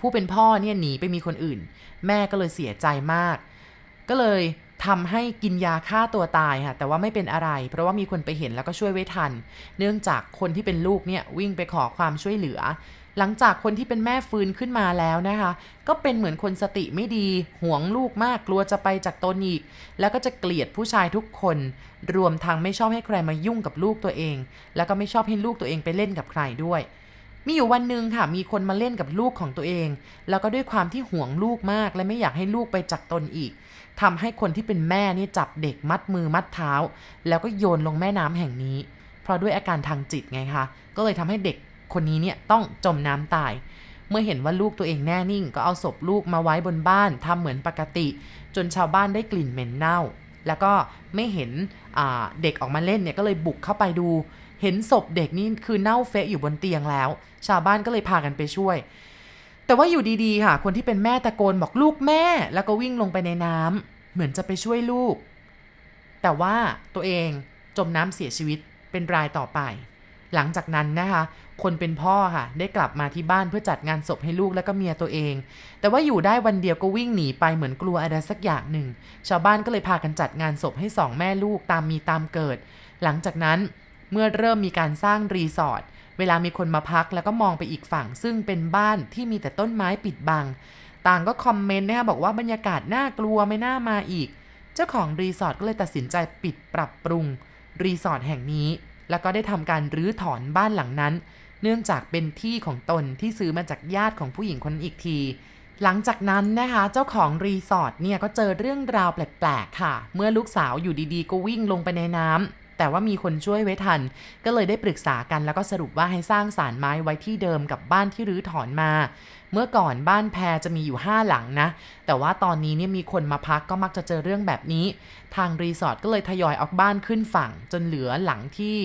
ผู้เป็นพ่อเนี่ยหนีไปมีคนอื่น แม่ก็เลยเสียใจมาก ก็เลย ทำให้กินยาฆ่าตัวตายค่ะ แต่ว่าไม่เป็นอะไร เพราะว่ามีคนไปเห็นแล้วก็ช่วยไว้ทัน เนื่องจากคนที่เป็นลูกเนี่ยวิ่งไปขอความช่วยเหลือ หลังจากคนที่เป็นแม่ฟื้นขึ้นมาแล้วนะคะ ก็เป็นเหมือนคนสติไม่ดีห่วงลูกมากกลัวจะไปจากตนอีก แล้วก็จะเกลียดผู้ชายทุกคน รวมทั้งไม่ชอบให้ใครมายุ่งกับลูกตัวเอง แล้วก็ไม่ชอบให้ลูกตัวเองไปเล่นกับใครด้วยมีอยู่วันหนึ่งค่ะ มีคนมาเล่นกับลูกของตัวเอง แล้วก็ด้วยความที่ห่วงลูกมาก และไม่อยากให้ลูกไปจากตนอีก ทำให้คนที่เป็นแม่นี่จับเด็กมัดมือมัดเท้า แล้วก็โยนลงแม่น้ำแห่งนี้ เพราะด้วยอาการทางจิตไงคะ ก็เลยทำให้เด็กคนนี้เนี่ยต้องจมน้ำตาย เมื่อเห็นว่าลูกตัวเองแน่นิ่ง ก็เอาศพลูกมาไว้บนบ้านทำเหมือนปกติ จนชาวบ้านได้กลิ่นเหม็นเน่า แล้วก็ไม่เห็นเด็กออกมาเล่นเนี่ยก็เลยบุกเข้าไปดู เห็นศพเด็กนี่คือเน่าเฟะอยู่บนเตียงแล้ว ชาวบ้านก็เลยพากันไปช่วย แต่ว่าอยู่ดีๆ ค่ะ คนที่เป็นแม่ตะโกนบอกลูกแม่ แล้วก็วิ่งลงไปในน้ำเหมือนจะไปช่วยลูก แต่ว่าตัวเองจมน้ำเสียชีวิตเป็นรายต่อไป หลังจากนั้นนะคะ คนเป็นพ่อค่ะ ได้กลับมาที่บ้านเพื่อจัดงานศพให้ลูกและก็เมียตัวเอง แต่ว่าอยู่ได้วันเดียวก็วิ่งหนีไปเหมือนกลัวอะไรสักอย่างหนึ่ง ชาวบ้านก็เลยพากันจัดงานศพให้สองแม่ลูกตามมีตามเกิด หลังจากนั้นเมื่อเริ่มมีการสร้างรีสอร์ท เวลามีคนมาพักแล้วก็มองไปอีกฝั่ง ซึ่งเป็นบ้านที่มีแต่ต้นไม้ปิดบัง ต่างก็คอมเมนต์นะคะบอกว่าบรรยากาศน่ากลัวไม่น่ามาอีก เจ้าของรีสอร์ทก็เลยตัดสินใจปิดปรับปรุง รีสอร์ทแห่งนี้ แล้วก็ได้ทำการรื้อถอนบ้านหลังนั้น เนื่องจากเป็นที่ของตนที่ซื้อมาจากญาติของผู้หญิงคนนั้นอีกทีหลังจากนั้นนะคะเจ้าของรีสอร์ทเนี่ยก็เจอเรื่องราวแปลกๆค่ะ เมื่อลูกสาวอยู่ดีๆ ก็วิ่งลงไปในน้ำ แต่ว่ามีคนช่วยไว้ทัน ก็เลยได้ปรึกษากันแล้วก็สรุปว่าให้สร้างศาลไม้ไว้ที่เดิมกับบ้านที่รื้อถอนมา เมื่อก่อนบ้านแพจะมีอยู่ 5 หลังนะ แต่ว่าตอนนี้เนี่ยมีคนมาพักก็มักจะเจอเรื่องแบบนี้ ทางรีสอร์ทก็เลยทยอยเอาบ้านขึ้นฝั่ง จนเหลือหลังที่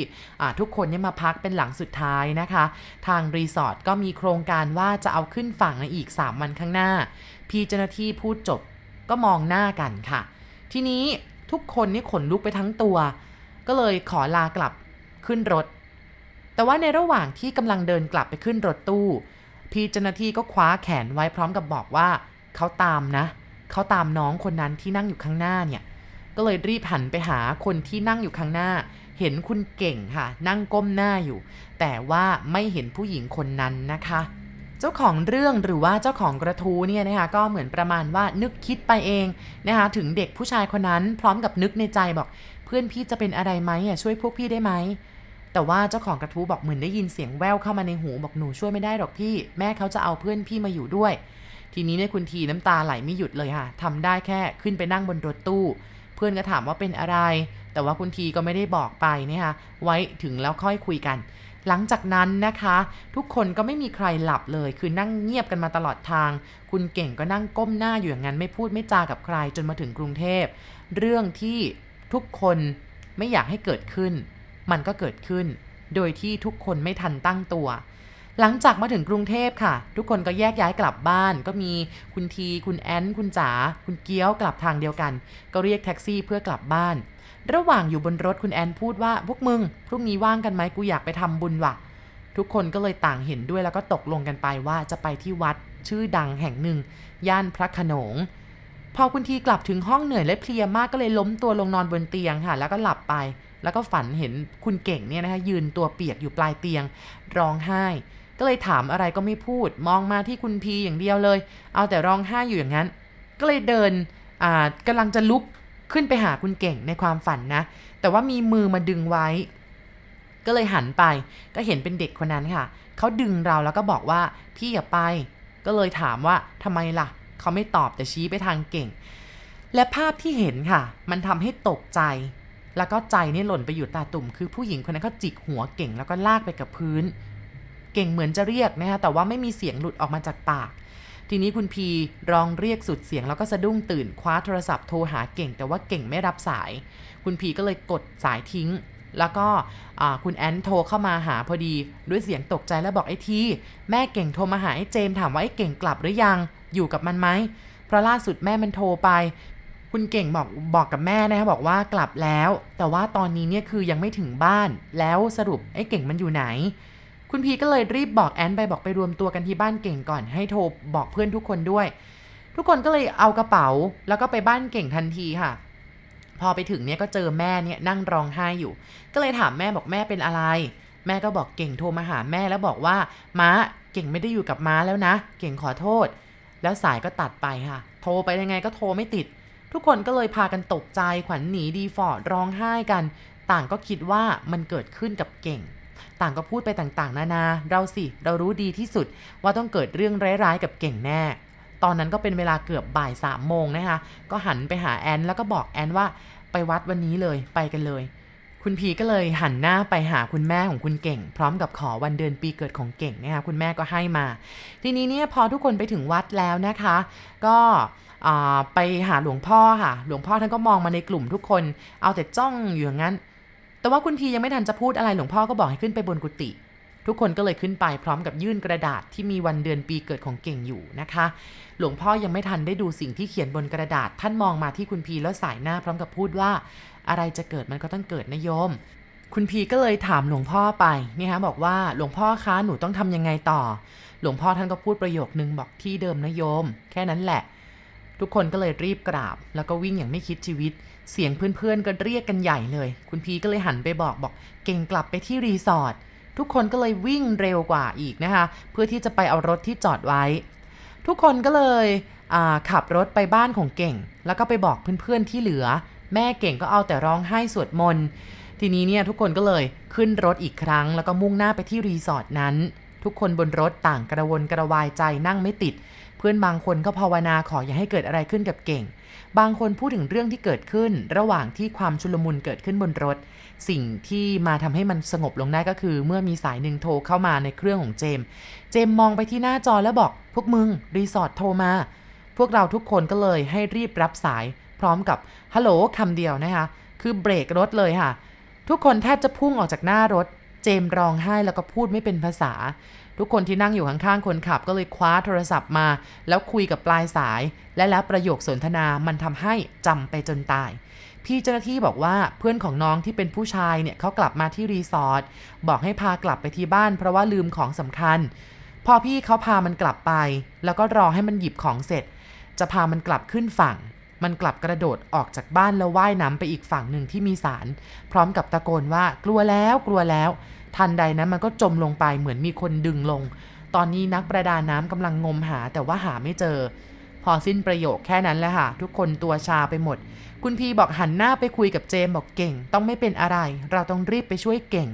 ทุกคนเนี่ยมาพักเป็นหลังสุดท้ายนะคะ ทางรีสอร์ทก็มีโครงการว่าจะเอาขึ้นฝั่งในอีก 3 วันข้างหน้า พี่เจ้าหน้าที่พูดจบก็มองหน้ากันค่ะ ทีนี้ทุกคนนี่ขนลุกไปทั้งตัว ก็เลยขอลากลับขึ้นรถ แต่ว่าในระหว่างที่กำลังเดินกลับไปขึ้นรถตู้ พี่เจ้าหน้าที่ก็คว้าแขนไว้พร้อมกับบอกว่า เขาตามนะ เขาตามน้องคนนั้นที่นั่งอยู่ข้างหน้าเนี่ย ก็เลยรีบหันไปหาคนที่นั่งอยู่ข้างหน้า เห็นคุณเก่งค่ะ นั่งก้มหน้าอยู่ แต่ว่าไม่เห็นผู้หญิงคนนั้นนะคะเจ้าของเรื่องหรือว่าเจ้าของกระทู้เนี่ยนะคะก็เหมือนประมาณว่านึกคิดไปเองนะคะถึงเด็กผู้ชายคนนั้นพร้อมกับนึกในใจบอก พื่อนพี่จะเป็นอะไรไหมอะช่วยพวกพี่ได้ไหมแต่ว่าเจ้าของกระทู้บอกเหมือนได้ยินเสียงแววเข้ามาในหูบอกหนูช่วยไม่ได้หรอกพี่แม่เขาจะเอาเพื่อนพี่มาอยู่ด้วย ทีนี้เนี่ยคุณทีน้ำตาไหลไม่หยุดเลยค่ะทำได้แค่ขึ้นไปนั่งบนรถตู้ เพื่อนก็ถามว่าเป็นอะไร แต่ว่าคุณทีก็ไม่ได้บอกไปนะคะไว้ถึงแล้วค่อยคุยกัน หลังจากนั้นนะคะ ทุกคนก็ไม่มีใครหลับเลย คือนั่งเงียบกันมาตลอดทาง คุณเก่งก็นั่งก้มหน้าอยู่อย่างนั้นไม่พูดไม่จากับใครจนมาถึงกรุงเทพ เรื่องที่ ทุกคนไม่อยากให้เกิดขึ้น มันก็เกิดขึ้น โดยที่ทุกคนไม่ทันตั้งตัว หลังจากมาถึงกรุงเทพค่ะ ทุกคนก็แยกย้ายกลับบ้าน ก็มีคุณที คุณแอนคุณจ๋า คุณเกี้ยวกลับทางเดียวกัน ก็เรียกแท็กซี่เพื่อกลับบ้าน ระหว่างอยู่บนรถคุณแอนพูดว่าพวกมึงพรุ่งนี้ว่างกันไหมกูอยากไปทำบุญว่ะ ทุกคนก็เลยต่างเห็นด้วยแล้วก็ตกลงกันไปว่าจะไปที่วัดชื่อดังแห่งหนึ่ง ย่านพระขนง พอคุณทีกลับถึงห้องเหนื่อยและเพลียมากก็เลยล้มตัวลงนอนบนเตียงค่ะ แล้วก็หลับไป แล้วก็ฝันเห็นคุณเก่งเนี่ยนะคะยืนตัวเปียกอยู่ปลายเตียง ร้องไห้ ก็เลยถามอะไรก็ไม่พูด มองมาที่คุณพีอย่างเดียวเลย เอาแต่ร้องไห้อยู่อย่างนั้น ก็เลยเดินอ่ากำลังจะลุกขึ้นไปหาคุณเก่งในความฝันนะ แต่ว่ามีมือมาดึงไว้ ก็เลยหันไป ก็เห็นเป็นเด็กคนนั้นค่ะ เขาดึงเราแล้วก็บอกว่าพี่อย่าไป ก็เลยถามว่าทำไมล่ะ เขาไม่ตอบแต่ชี้ไปทางเก่ง และภาพที่เห็นค่ะ มันทำให้ตกใจ แล้วก็ใจนี่หล่นไปอยู่ตาตุ่ม คือผู้หญิงคนนั้นเขาจิกหัวเก่งแล้วก็ลากไปกับพื้น เก่งเหมือนจะเรียกนะคะแต่ว่าไม่มีเสียงหลุดออกมาจากปาก ทีนี้คุณพีร้องเรียกสุดเสียงแล้วก็สะดุ้งตื่นคว้าโทรศัพท์โทรหาเก่ง แต่ว่าเก่งไม่รับสาย คุณพีก็เลยกดสายทิ้ง แล้วก็คุณแอนโทรเข้ามาหาพอดีด้วยเสียงตกใจแล้วบอกไอ้ทีแม่เก่งโทรมาหาไอ้เจมถามว่าไอ้เก่งกลับหรือยังอยู่กับมันไหมเพราะล่าสุดแม่มันโทรไป คุณเก่งบอกบอกกับแม่นะคะบอกว่ากลับแล้ว แต่ว่าตอนนี้เนี่ยคือยังไม่ถึงบ้าน แล้วสรุปไอ้เก่งมันอยู่ไหน คุณพีก็เลยรีบบอกแอนไปบอกไปรวมตัวกันที่บ้านเก่งก่อนให้โทรบอกเพื่อนทุกคนด้วย ทุกคนก็เลยเอากระเป๋า แล้วก็ไปบ้านเก่งทันทีค่ะ พอไปถึงเนี่ยก็เจอแม่เนี่ยนั่งร้องไห้อยู่ ก็เลยถามแม่บอกแม่เป็นอะไร แม่ก็บอกเก่งโทรมาหาแม่แล้วบอกว่าม้าเก่งไม่ได้อยู่กับม้าแล้วนะ เก่งขอโทษ แล้วสายก็ตัดไปค่ะ โทรไปยังไงก็โทรไม่ติด ทุกคนก็เลยพากันตกใจขวัญหนีดีฟอร์ดร้องไห้กัน ต่างก็คิดว่ามันเกิดขึ้นกับเก่ง ต่างก็พูดไปต่างๆ นานา เราสิ เรารู้ดีที่สุดว่าต้องเกิดเรื่องร้ายๆกับเก่งแน่ ตอนนั้นก็เป็นเวลาเกือบบ่ายสามโมงนะคะ ก็หันไปหาแอนแล้วก็บอกแอนว่าไปวัดวันนี้เลยไปกันเลย คุณพีก็เลยหันหน้าไปหาคุณแม่ของคุณเก่ง พร้อมกับขอวันเดือนปีเกิดของเก่งนะคะคุณแม่ก็ให้มา ทีนี้เนี่ยพอทุกคนไปถึงวัดแล้วนะคะ ก็ไปหาหลวงพ่อค่ะ หลวงพ่อท่านก็มองมาในกลุ่มทุกคน เอาแต่จ้องอยู่อย่างนั้น แต่ว่าคุณพียังไม่ทันจะพูดอะไรหลวงพ่อก็บอกให้ขึ้นไปบนกุฏิ ทุกคนก็เลยขึ้นไปพร้อมกับยื่นกระดาษที่มีวันเดือนปีเกิดของเก่งอยู่นะคะ หลวงพ่อยังไม่ทันได้ดูสิ่งที่เขียนบนกระดาษ ท่านมองมาที่คุณพีแล้วสายหน้าพร้อมกับพูดว่า อะไรจะเกิดมันก็ต้องเกิดนะโยม คุณพีก็เลยถามหลวงพ่อไปนี่ฮะบอกว่าหลวงพ่อคะหนูต้องทำยังไงต่อ หลวงพ่อท่านก็พูดประโยคนึงบอกที่เดิมนะโยม แค่นั้นแหละ ทุกคนก็เลยรีบกราบ แล้วก็วิ่งอย่างไม่คิดชีวิต เสียงเพื่อนๆก็เรียกกันใหญ่เลย คุณพีก็เลยหันไปบอกบอก เก่งกลับไปที่รีสอร์ท ทุกคนก็เลยวิ่งเร็วกว่าอีกนะคะ เพื่อที่จะไปเอารถที่จอดไว้ ทุกคนก็เลยขับรถไปบ้านของเก่ง แล้วก็ไปบอกเพื่อนๆที่เหลือ แม่เก่งก็เอาแต่ร้องไห้สวดมนต์ทีนี้เนี่ยทุกคนก็เลยขึ้นรถอีกครั้ง แล้วก็มุ่งหน้าไปที่รีสอร์ทนั้น ทุกคนบนรถต่างกระวนกระวายใจนั่งไม่ติด เพื่อนบางคนก็ภาวนาขออย่าให้เกิดอะไรขึ้นกับเก่ง บางคนพูดถึงเรื่องที่เกิดขึ้น ระหว่างที่ความชุลมุนเกิดขึ้นบนรถ สิ่งที่มาทำให้มันสงบลงได้ก็คือ เมื่อมีสายหนึ่งโทรเข้ามาในเครื่องของเจม เจมมองไปที่หน้าจอแล้วบอก พวกมึงรีสอร์ทโทรมา พวกเราทุกคนก็เลยให้รีบรับสาย พร้อมกับฮัลโหลคำเดียวนะคะ คือเบรกรถเลยค่ะ ทุกคนแทบจะพุ่งออกจากหน้ารถ เจมร้องไห้แล้วก็พูดไม่เป็นภาษา ทุกคนที่นั่งอยู่ข้างๆคนขับก็เลยคว้าโทรศัพท์มา แล้วคุยกับปลายสาย และแล้วประโยคสนทนามันทำให้จำไปจนตาย พี่เจ้าหน้าที่บอกว่าเพื่อนของน้องที่เป็นผู้ชายเนี่ยเขากลับมาที่รีสอร์ทบอกให้พากลับไปที่บ้าน เพราะว่าลืมของสำคัญ พอพี่เขาพามันกลับไป แล้วก็รอให้มันหยิบของเสร็จ จะพามันกลับขึ้นฝั่งมันกลับกระโดดออกจากบ้านแล้วว่ายน้ำไปอีกฝั่งหนึ่งที่มีสาร พร้อมกับตะโกนว่ากลัวแล้วกลัวแล้ว ทันใดนั้นมันก็จมลงไปเหมือนมีคนดึงลง ตอนนี้นักประดาน้ำกำลังงมหาแต่ว่าหาไม่เจอ พอสิ้นประโยคแค่นั้นแหละค่ะ ทุกคนตัวชาไปหมด คุณพีบอกหันหน้าไปคุยกับเจมบอกเก่ง ต้องไม่เป็นอะไร เราต้องรีบไปช่วยเก่ง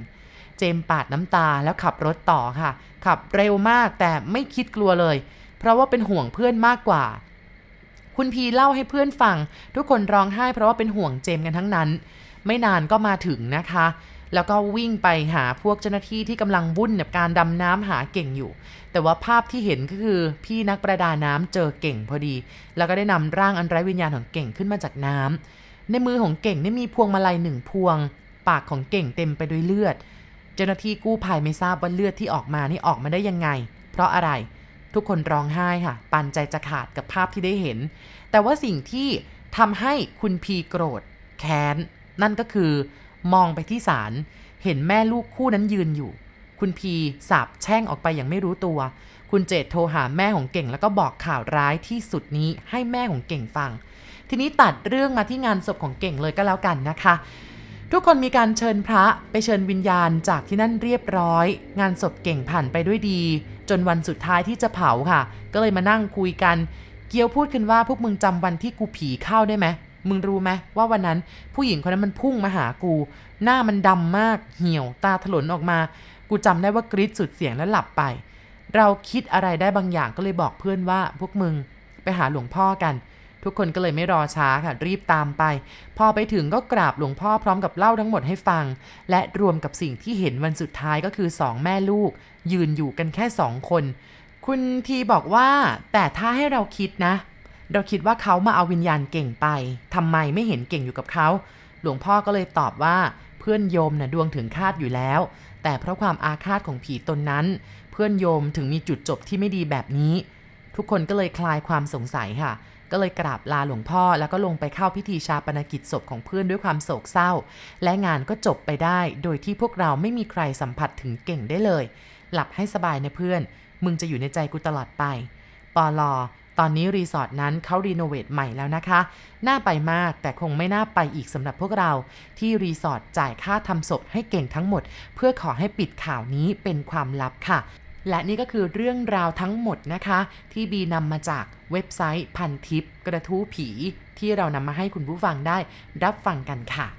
เจมปาดน้ำตาแล้วขับรถต่อค่ะ ขับเร็วมากแต่ไม่คิดกลัวเลย เพราะว่าเป็นห่วงเพื่อนมากกว่าคุณพีเล่าให้เพื่อนฟัง ทุกคนร้องไห้เพราะว่าเป็นห่วงเจมกันทั้งนั้น ไม่นานก็มาถึงนะคะ แล้วก็วิ่งไปหาพวกเจ้าหน้าที่ที่กำลังวุ่นกับการดำน้ำหาเก่งอยู่ แต่ว่าภาพที่เห็นก็คือพี่นักประดาน้ำเจอเก่งพอดี แล้วก็ได้นำร่างอันไร้วิญญาณของเก่งขึ้นมาจากน้ำในมือของเก่งได้มีพวงมาลัยหนึ่งพวง ปากของเก่งเต็มไปด้วยเลือด เจ้าหน้าที่กู้ภัยไม่ทราบว่าเลือดที่ออกมานี่ออกมาได้ยังไง เพราะอะไรทุกคนร้องไห้ค่ะปันใจจะขาดกับภาพที่ได้เห็น แต่ว่าสิ่งที่ทำให้คุณพีโกรธแค้น นั่นก็คือ มองไปที่ศาลเห็นแม่ลูกคู่นั้นยืนอยู่ คุณพีสาบแช่งออกไปอย่างไม่รู้ตัว คุณเจตโทรหาแม่ของเก่งแล้วก็บอกข่าวร้ายที่สุดนี้ให้แม่ของเก่งฟัง ทีนี้ตัดเรื่องมาที่งานศพของเก่งเลยก็แล้วกันนะคะ ทุกคนมีการเชิญพระไปเชิญวิญญาณจากที่นั่นเรียบร้อย งานศพเก่งผ่านไปด้วยดี จนวันสุดท้ายที่จะเผาค่ะ ก็เลยมานั่งคุยกัน เกียวพูดขึ้นว่าพวกมึงจำวันที่กูผีเข้าได้ไหม มึงรู้ไหมว่าวันนั้นผู้หญิงคนนั้นมันพุ่งมาหากู หน้ามันดำมากเหี่ยวตาถลนออกมา กูจำได้ว่ากรีดสุดเสียงแล้วหลับไป เราคิดอะไรได้บางอย่างก็เลยบอกเพื่อนว่าพวกมึงไปหาหลวงพ่อกัน ทุกคนก็เลยไม่รอช้าค่ะ รีบตามไป พอไปถึงก็กราบหลวงพ่อพร้อมกับเล่าทั้งหมดให้ฟัง และรวมกับสิ่งที่เห็นวันสุดท้ายก็คือสองแม่ลูก ยืนอยู่กันแค่สองคน คุณทีบอกว่าแต่ถ้าให้เราคิดนะ เราคิดว่าเขามาเอาวิญญาณเก่งไปทำไมไม่เห็นเก่งอยู่กับเขา หลวงพ่อก็เลยตอบว่าเพื่อนโยมนะ่ะดวงถึงคาดอยู่แล้ว แต่เพราะความอาฆาตของผีตนนั้น เพื่อนโยมถึงมีจุดจบที่ไม่ดีแบบนี้ ทุกคนก็เลยคลายความสงสัยค่ะ ก็เลยกราบลาหลวงพ่อ แล้วก็ลงไปเข้าพิธีชาปนกิจศพของเพื่อนด้วยความโศกเศร้า และงานก็จบไปได้ โดยที่พวกเราไม่มีใครสัมผัสถึงเก่งได้เลย หลับให้สบายนะเพื่อน มึงจะอยู่ในใจกูตลอดไป ปอลอ ตอนนี้รีสอร์ทนั้นเขารีโนเวทใหม่แล้วนะคะ น่าไปมากแต่คงไม่น่าไปอีกสำหรับพวกเรา ที่รีสอร์ทจ่ายค่าทำศพให้เก่งทั้งหมด เพื่อขอให้ปิดข่าวนี้เป็นความลับค่ะ และนี่ก็คือเรื่องราวทั้งหมดนะคะ ที่บีนำมาจากเว็บไซต์พันทิป กระทู้ผี ที่เรานำมาให้คุณผู้ฟังได้รับฟังกันค่ะ